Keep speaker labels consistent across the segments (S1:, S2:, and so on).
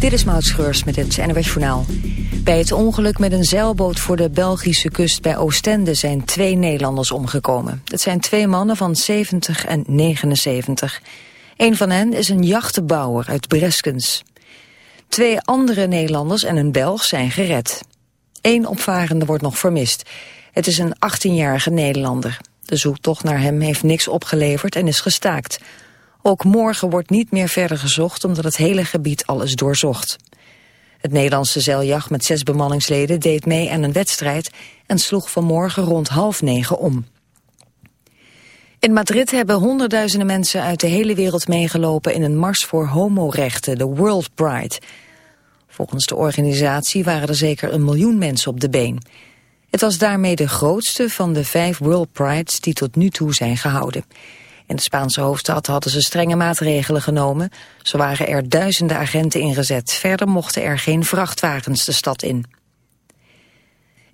S1: Dit is Maud Schreurs met het NWS Journaal. Bij het ongeluk met een zeilboot voor de Belgische kust bij Oostende zijn twee Nederlanders omgekomen. Het zijn twee mannen van 70 en 79. Een van hen is een jachtenbouwer uit Breskens. Twee andere Nederlanders en een Belg zijn gered. Eén opvarende wordt nog vermist. Het is een 18-jarige Nederlander. De zoektocht naar hem heeft niks opgeleverd en is gestaakt. Ook morgen wordt niet meer verder gezocht omdat het hele gebied al is doorzocht. Het Nederlandse zeiljacht met zes bemanningsleden deed mee aan een wedstrijd en sloeg vanmorgen rond half negen om. In Madrid hebben honderdduizenden mensen uit de hele wereld meegelopen in een mars voor homorechten, de World Pride. Volgens de organisatie waren er zeker een miljoen mensen op de been. Het was daarmee de grootste van de vijf World Prides die tot nu toe zijn gehouden. In de Spaanse hoofdstad hadden ze strenge maatregelen genomen. Zo waren er duizenden agenten ingezet. Verder mochten er geen vrachtwagens de stad in.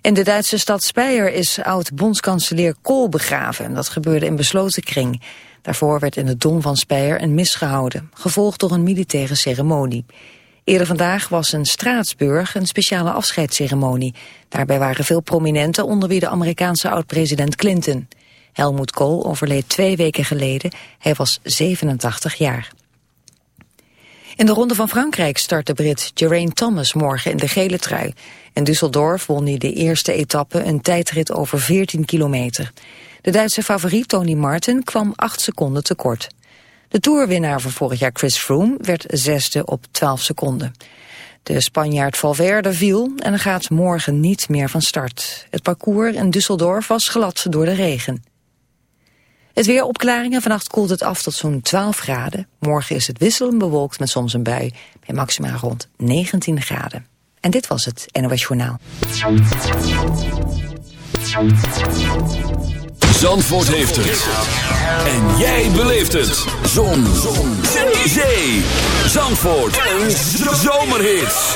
S1: In de Duitse stad Speyer is oud-bondskanselier Kool begraven. Dat gebeurde in besloten kring. Daarvoor werd in het dom van Speyer een mis gehouden, gevolgd door een militaire ceremonie. Eerder vandaag was in Straatsburg een speciale afscheidsceremonie. Daarbij waren veel prominenten, onder wie de Amerikaanse oud-president Clinton. Helmoet Kool overleed twee weken geleden. Hij was 87 jaar. In de Ronde van Frankrijk start de Brit Geraint Thomas morgen in de gele trui. In Düsseldorf won hij de eerste etappe een tijdrit over 14 kilometer. De Duitse favoriet Tony Martin kwam 8 seconden tekort. De toerwinnaar van vorig jaar Chris Froome werd zesde op 12 seconden. De Spanjaard Valverde viel en gaat morgen niet meer van start. Het parcours in Düsseldorf was glad door de regen. Het weer opklaringen. Vannacht koelt het af tot zo'n 12 graden. Morgen is het wisselend bewolkt met soms een bui. Bij maximaal rond 19 graden. En dit was het NOS Journaal.
S2: Zandvoort heeft het. En jij beleeft het. Zon. Zon. Zee. Zandvoort. Een zomerhit.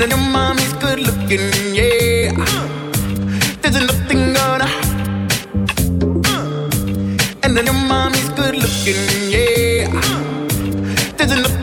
S3: And your mommy's good looking, yeah. There's nothing gonna. And little mommy's good looking, yeah. There's nothing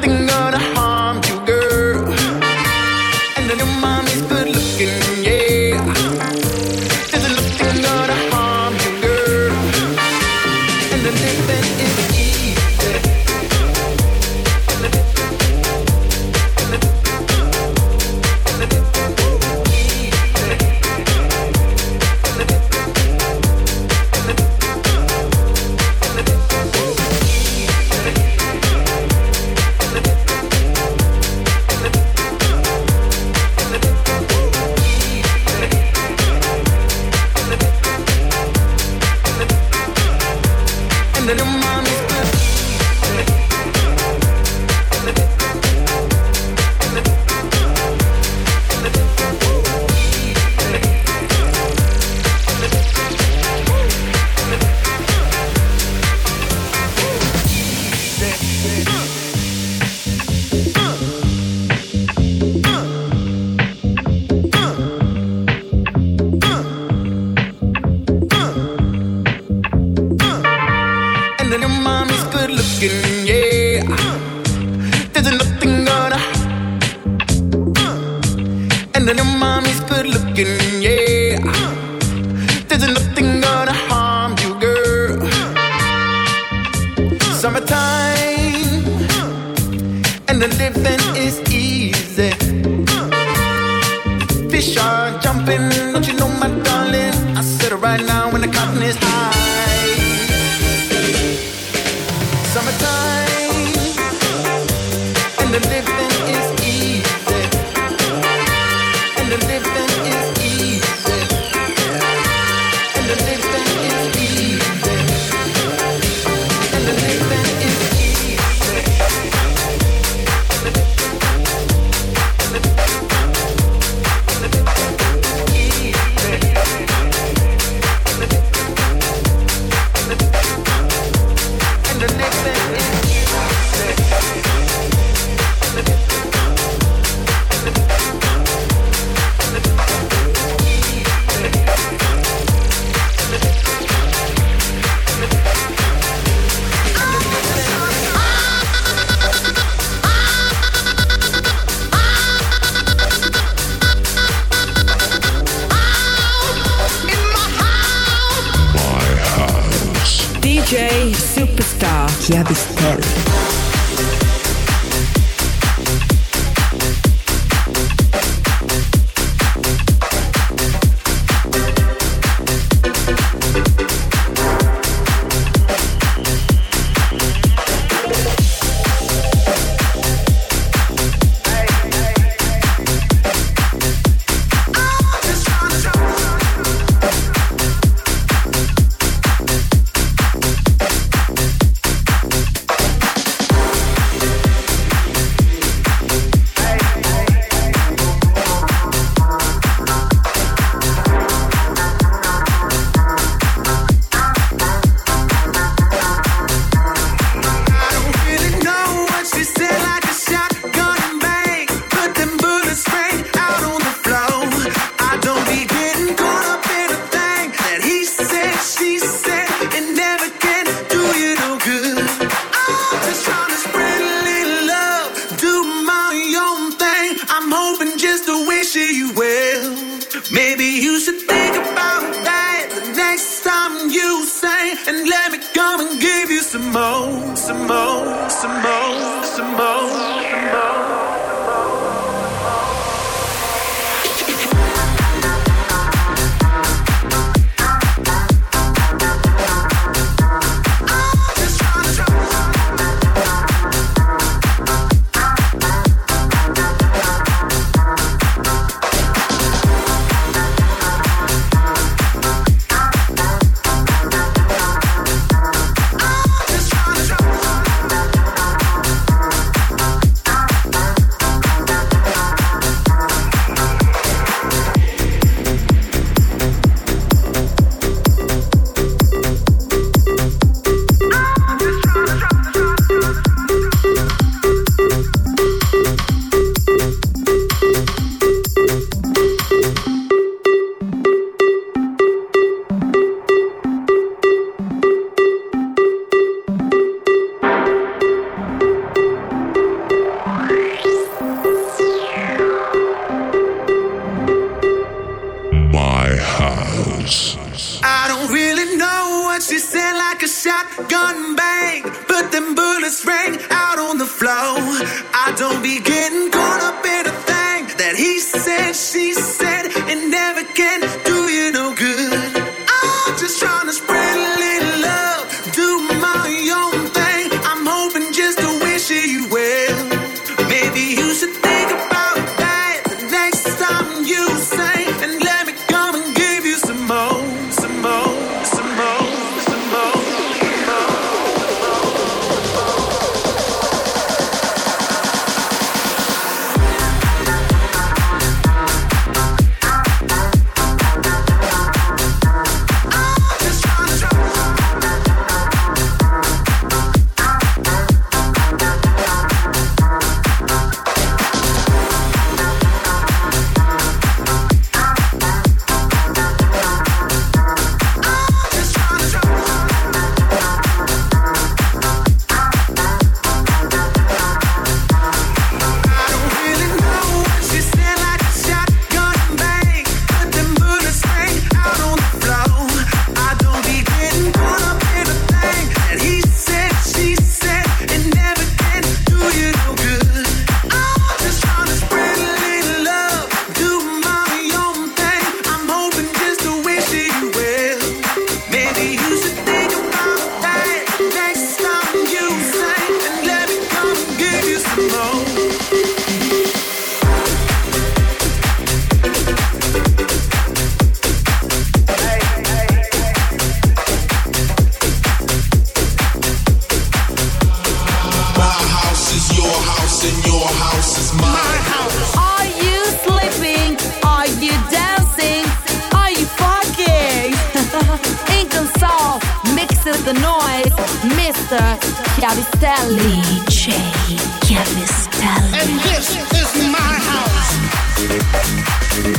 S3: Thank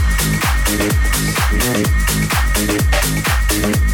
S3: you.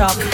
S4: shop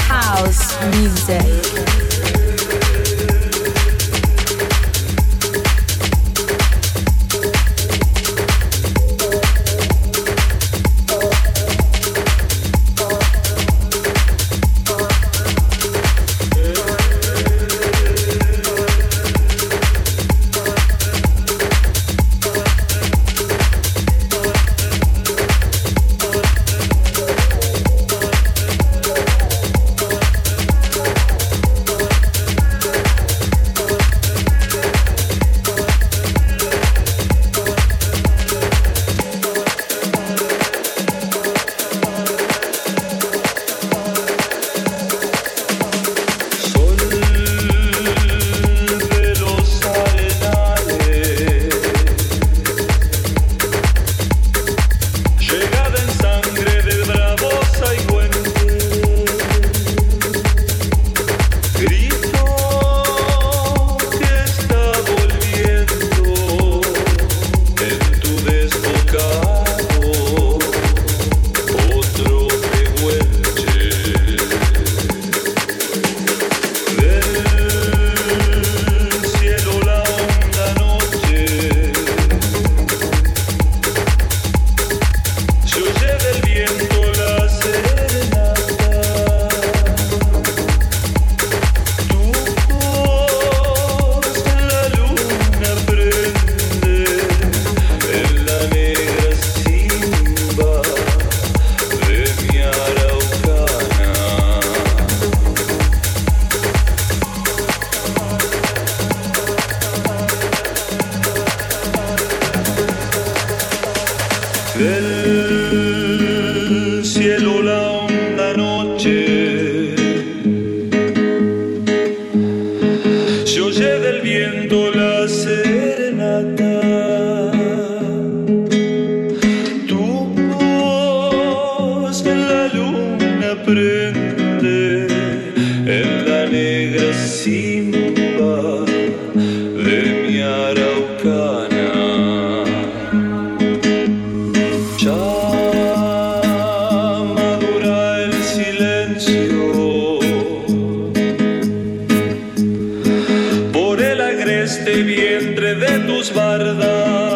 S4: tus
S5: bardas.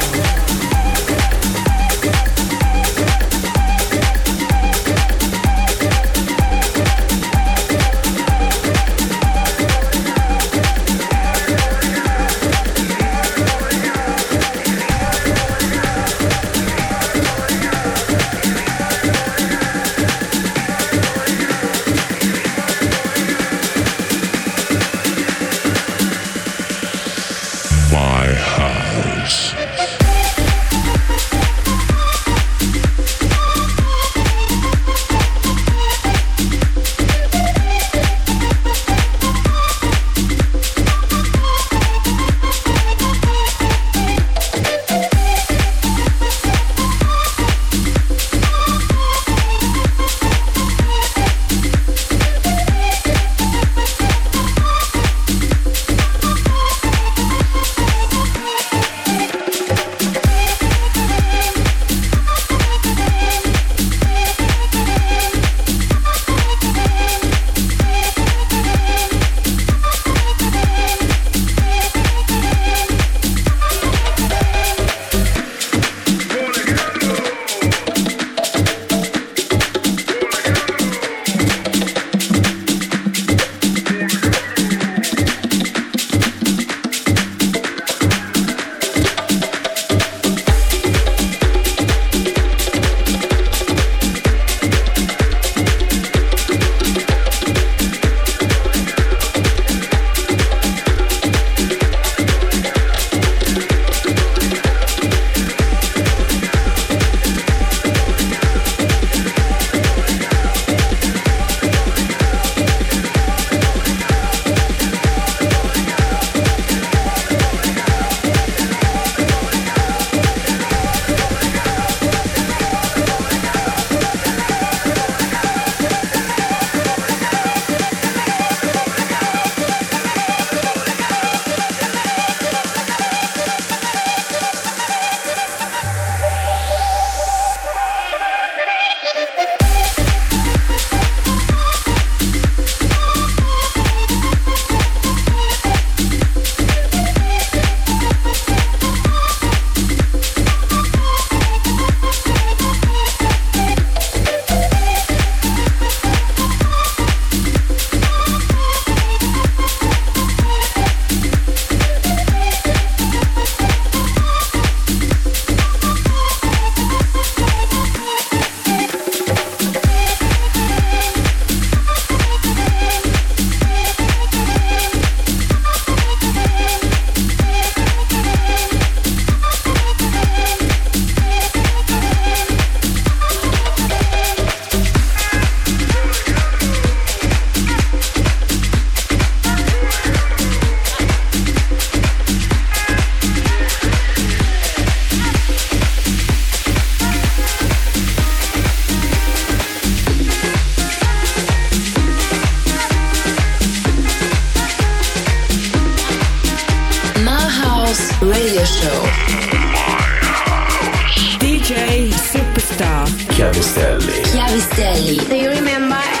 S6: House
S7: Radio Show.
S8: DJ Superstar
S2: Chiavistelli.
S7: Chiavistelli.
S9: Do you remember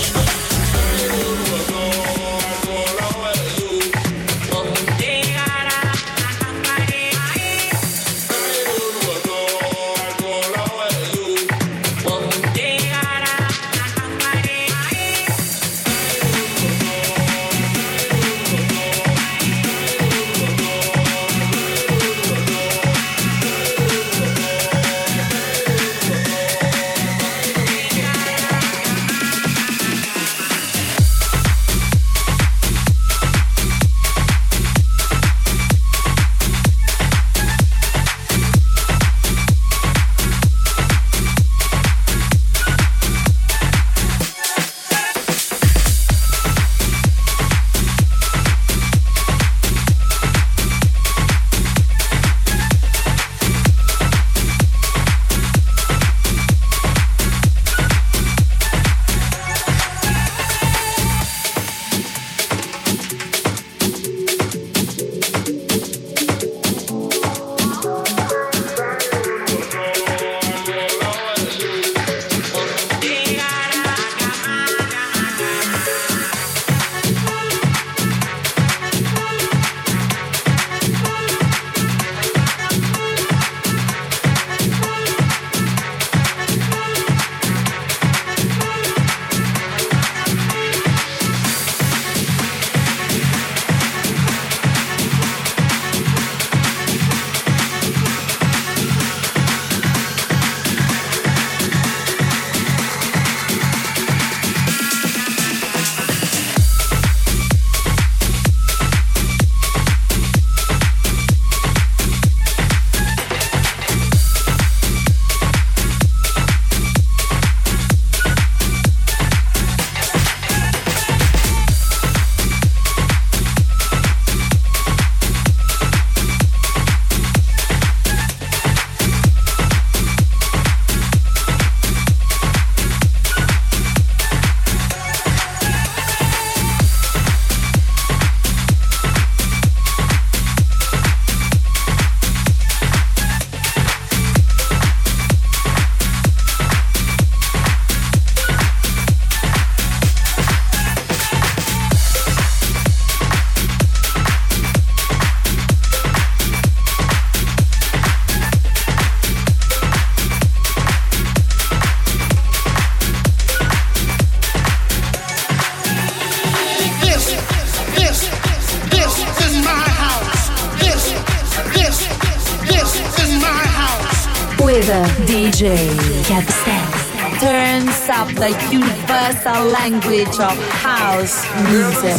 S4: language of house music.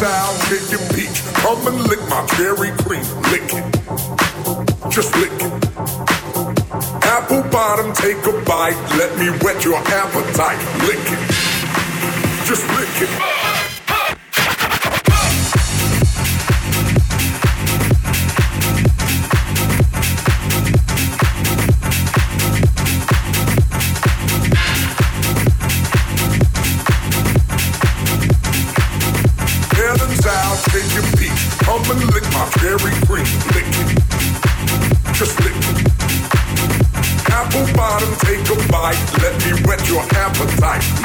S10: Peach, come and lick my cherry cream. Lick it, just lick it. Apple bottom, take a bite. Let me your appetite. Lick it, just lick it. back.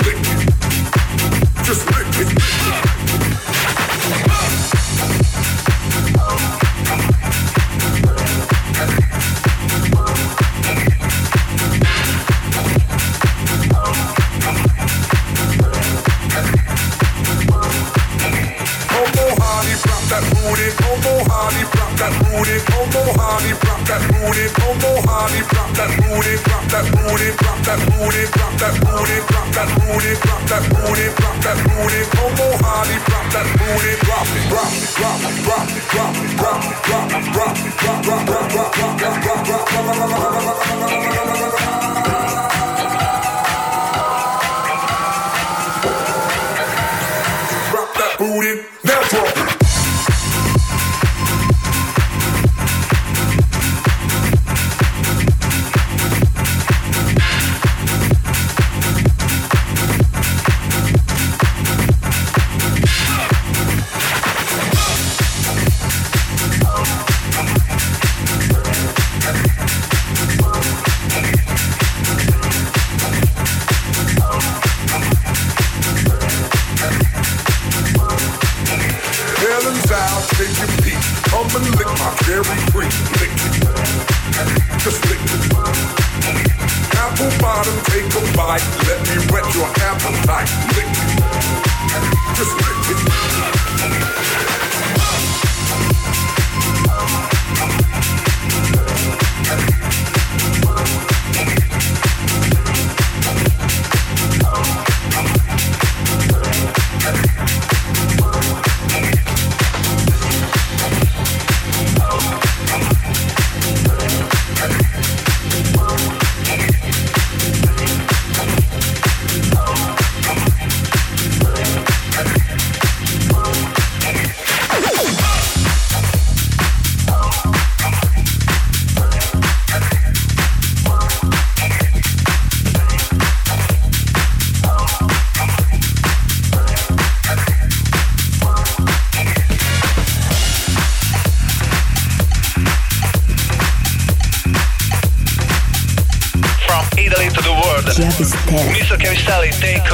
S10: finally take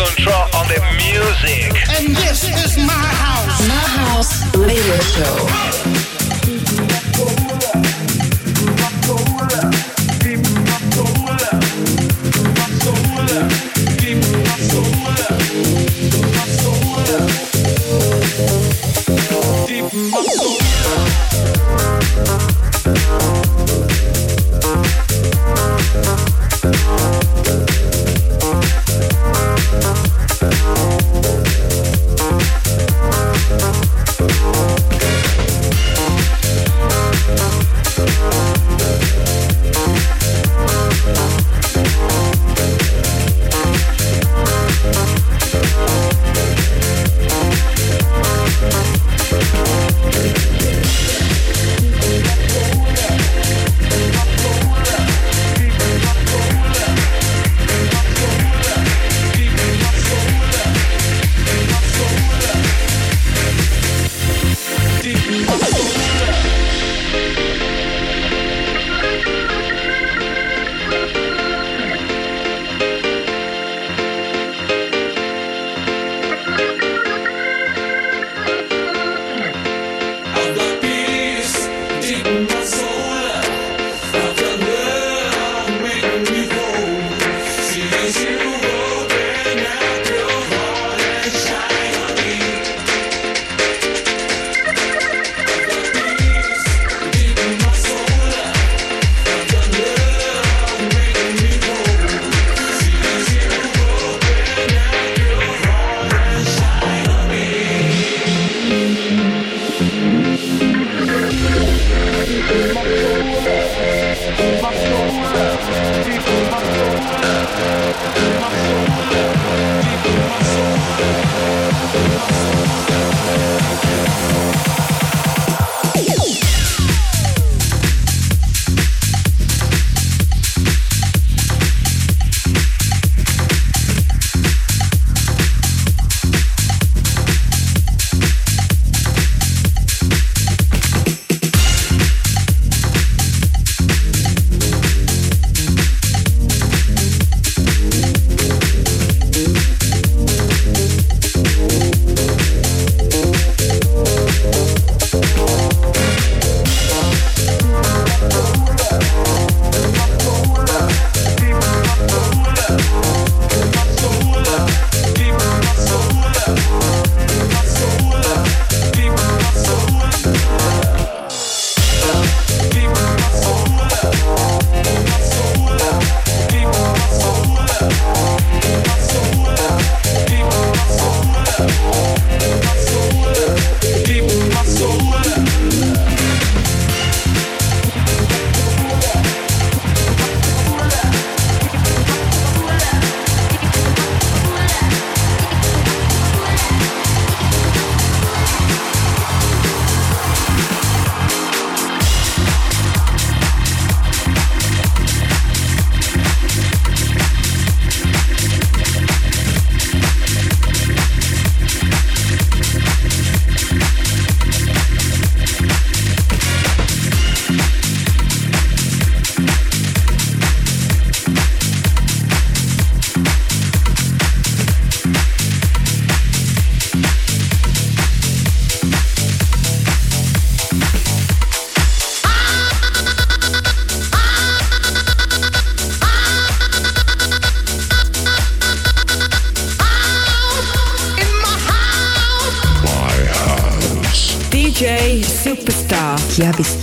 S11: que
S2: aves